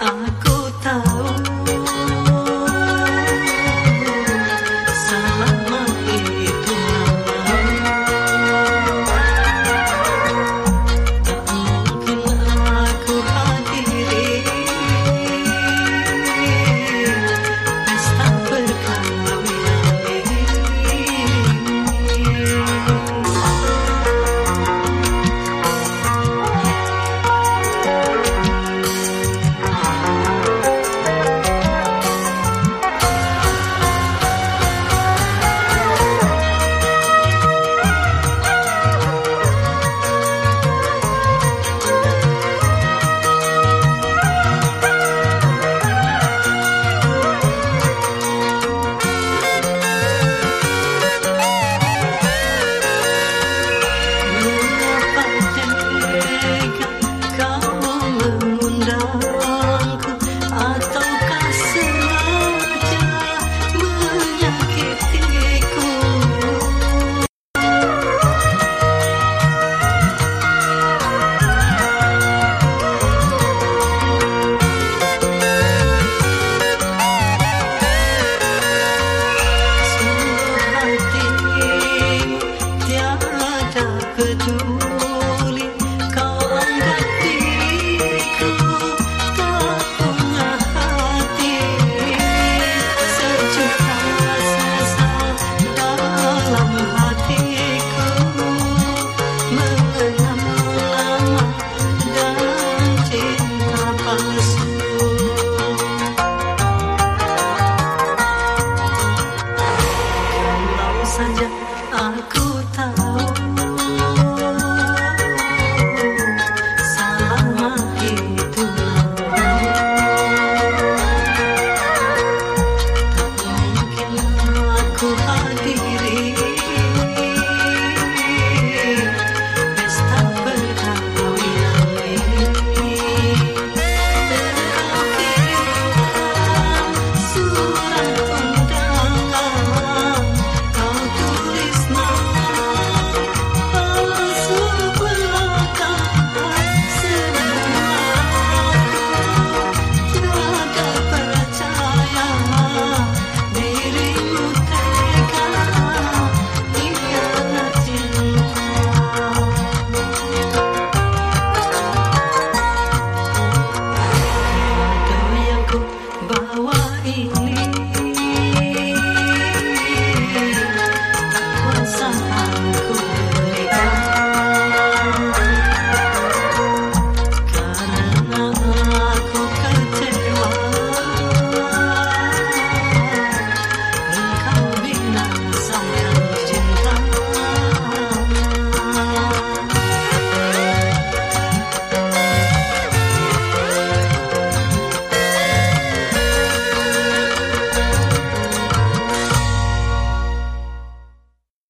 on.